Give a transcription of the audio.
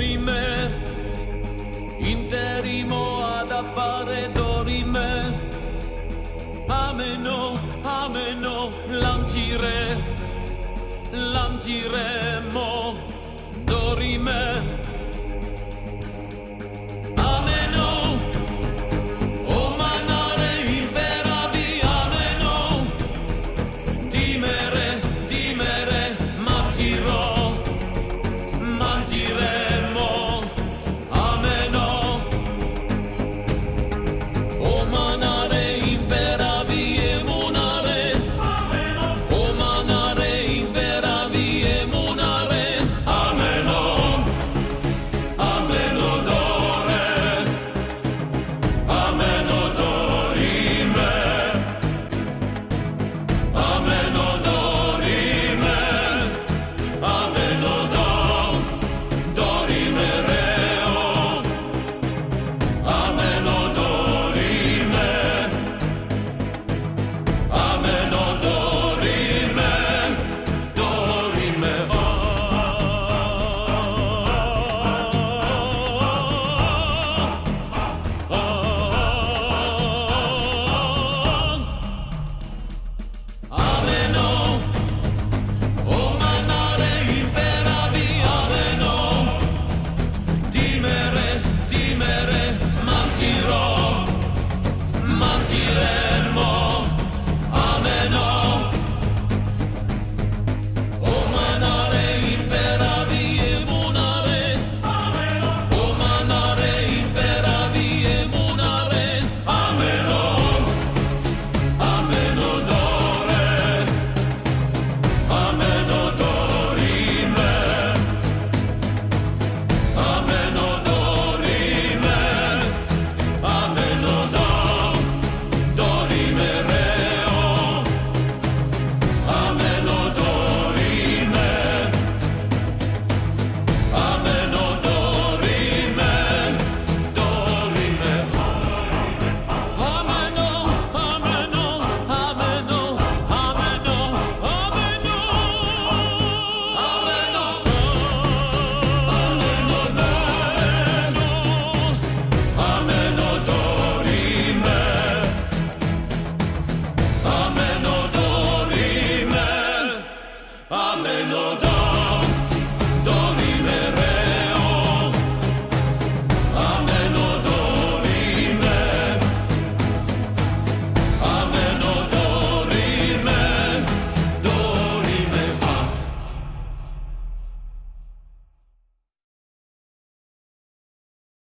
dorime, interimo ad appare dorime. Ameno, ameno, lancire, lanciremo, dorime. Dimere Amen.